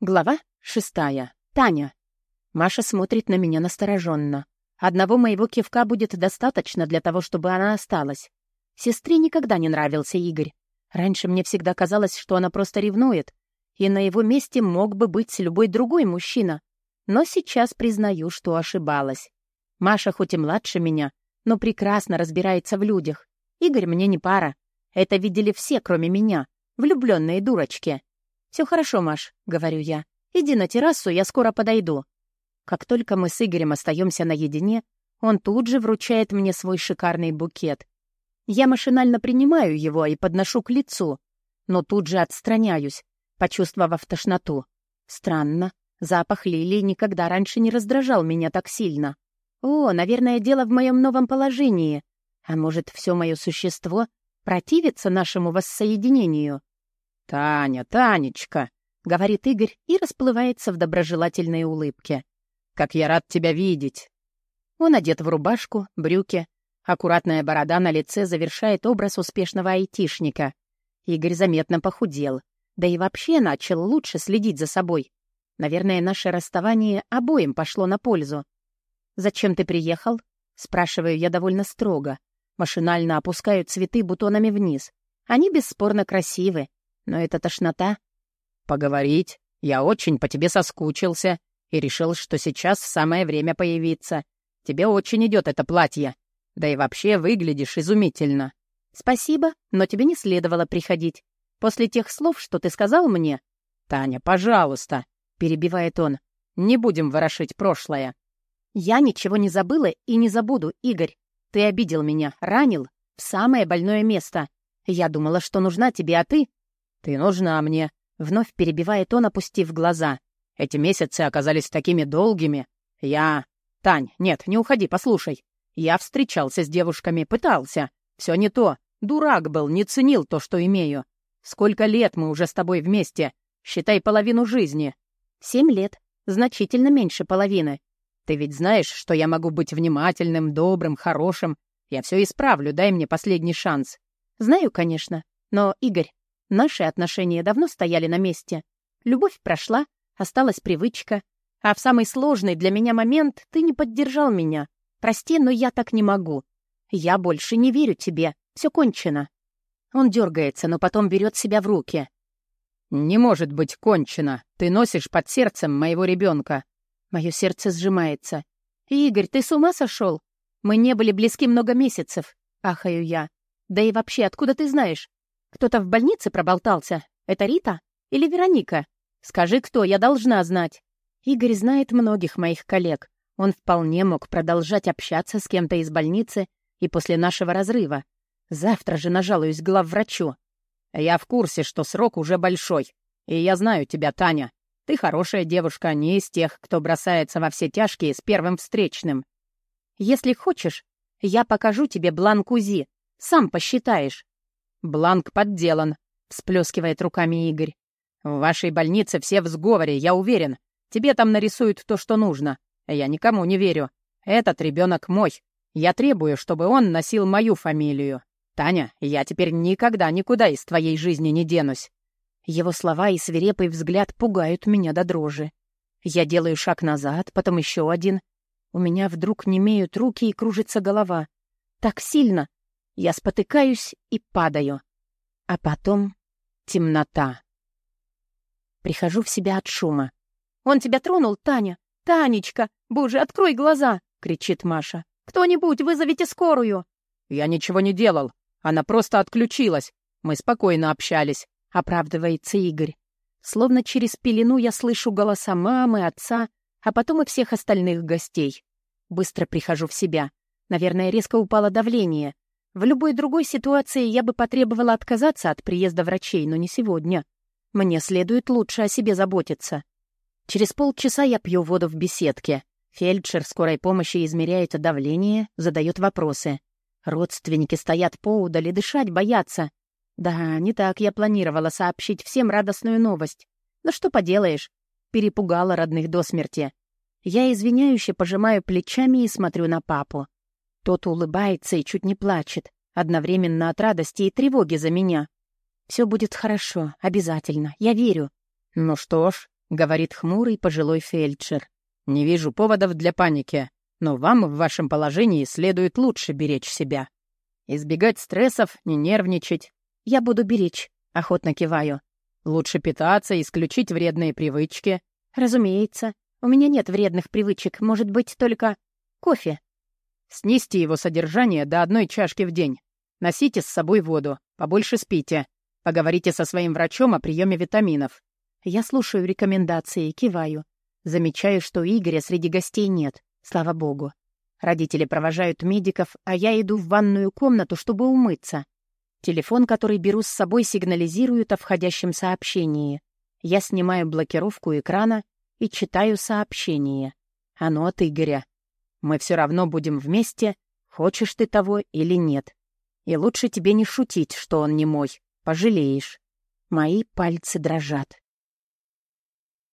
Глава шестая. Таня. Маша смотрит на меня настороженно. Одного моего кивка будет достаточно для того, чтобы она осталась. Сестре никогда не нравился Игорь. Раньше мне всегда казалось, что она просто ревнует, и на его месте мог бы быть любой другой мужчина. Но сейчас признаю, что ошибалась. Маша хоть и младше меня, но прекрасно разбирается в людях. Игорь мне не пара. Это видели все, кроме меня, влюбленные дурочки. «Все хорошо, Маш», — говорю я. «Иди на террасу, я скоро подойду». Как только мы с Игорем остаемся наедине, он тут же вручает мне свой шикарный букет. Я машинально принимаю его и подношу к лицу, но тут же отстраняюсь, почувствовав тошноту. Странно, запах лилии никогда раньше не раздражал меня так сильно. О, наверное, дело в моем новом положении. А может, все мое существо противится нашему воссоединению? «Таня, Танечка!» — говорит Игорь и расплывается в доброжелательной улыбке. «Как я рад тебя видеть!» Он одет в рубашку, брюки. Аккуратная борода на лице завершает образ успешного айтишника. Игорь заметно похудел. Да и вообще начал лучше следить за собой. Наверное, наше расставание обоим пошло на пользу. «Зачем ты приехал?» — спрашиваю я довольно строго. Машинально опускаю цветы бутонами вниз. Они бесспорно красивы, но это тошнота. Поговорить. Я очень по тебе соскучился и решил, что сейчас самое время появиться. Тебе очень идет это платье. Да и вообще выглядишь изумительно. Спасибо, но тебе не следовало приходить. После тех слов, что ты сказал мне... Таня, пожалуйста, перебивает он. Не будем ворошить прошлое. Я ничего не забыла и не забуду, Игорь. Ты обидел меня, ранил, в самое больное место. Я думала, что нужна тебе, а ты... «Ты нужна мне», — вновь перебивает он, опустив глаза. «Эти месяцы оказались такими долгими. Я...» «Тань, нет, не уходи, послушай. Я встречался с девушками, пытался. Все не то. Дурак был, не ценил то, что имею. Сколько лет мы уже с тобой вместе? Считай половину жизни». «Семь лет. Значительно меньше половины. Ты ведь знаешь, что я могу быть внимательным, добрым, хорошим. Я все исправлю, дай мне последний шанс». «Знаю, конечно. Но, Игорь, Наши отношения давно стояли на месте. Любовь прошла, осталась привычка. А в самый сложный для меня момент ты не поддержал меня. Прости, но я так не могу. Я больше не верю тебе. Все кончено. Он дергается, но потом берет себя в руки. «Не может быть кончено. Ты носишь под сердцем моего ребенка. Мое сердце сжимается. «Игорь, ты с ума сошел? Мы не были близки много месяцев», — ахаю я. «Да и вообще, откуда ты знаешь? Кто-то в больнице проболтался? Это Рита? Или Вероника? Скажи, кто, я должна знать. Игорь знает многих моих коллег. Он вполне мог продолжать общаться с кем-то из больницы и после нашего разрыва. Завтра же нажалуюсь главврачу. Я в курсе, что срок уже большой. И я знаю тебя, Таня. Ты хорошая девушка, не из тех, кто бросается во все тяжкие с первым встречным. Если хочешь, я покажу тебе бланк УЗИ. Сам посчитаешь. «Бланк подделан», — всплескивает руками Игорь. «В вашей больнице все в сговоре, я уверен. Тебе там нарисуют то, что нужно. Я никому не верю. Этот ребенок мой. Я требую, чтобы он носил мою фамилию. Таня, я теперь никогда никуда из твоей жизни не денусь». Его слова и свирепый взгляд пугают меня до дрожи. Я делаю шаг назад, потом еще один. У меня вдруг немеют руки и кружится голова. Так сильно, я спотыкаюсь и падаю. А потом темнота. Прихожу в себя от шума. «Он тебя тронул, Таня! Танечка! Боже, открой глаза!» — кричит Маша. «Кто-нибудь, вызовите скорую!» «Я ничего не делал. Она просто отключилась. Мы спокойно общались», — оправдывается Игорь. Словно через пелену я слышу голоса мамы, отца, а потом и всех остальных гостей. Быстро прихожу в себя. Наверное, резко упало давление. В любой другой ситуации я бы потребовала отказаться от приезда врачей, но не сегодня. Мне следует лучше о себе заботиться. Через полчаса я пью воду в беседке. Фельдшер скорой помощи измеряет давление, задает вопросы. Родственники стоят поудаль и дышать боятся. Да, не так я планировала сообщить всем радостную новость. Но что поделаешь, перепугала родных до смерти. Я извиняюще пожимаю плечами и смотрю на папу. Тот улыбается и чуть не плачет, одновременно от радости и тревоги за меня. Все будет хорошо, обязательно, я верю. Ну что ж, — говорит хмурый пожилой фельдшер. «Не вижу поводов для паники, но вам в вашем положении следует лучше беречь себя. Избегать стрессов, не нервничать. Я буду беречь, охотно киваю. Лучше питаться, исключить вредные привычки. Разумеется. У меня нет вредных привычек, может быть, только кофе. Снизьте его содержание до одной чашки в день. Носите с собой воду, побольше спите. Поговорите со своим врачом о приеме витаминов. Я слушаю рекомендации, киваю. Замечаю, что Игоря среди гостей нет, слава богу. Родители провожают медиков, а я иду в ванную комнату, чтобы умыться. Телефон, который беру с собой, сигнализирует о входящем сообщении. Я снимаю блокировку экрана и читаю сообщение. Оно от Игоря. «Мы все равно будем вместе, хочешь ты того или нет. И лучше тебе не шутить, что он не мой. Пожалеешь». Мои пальцы дрожат.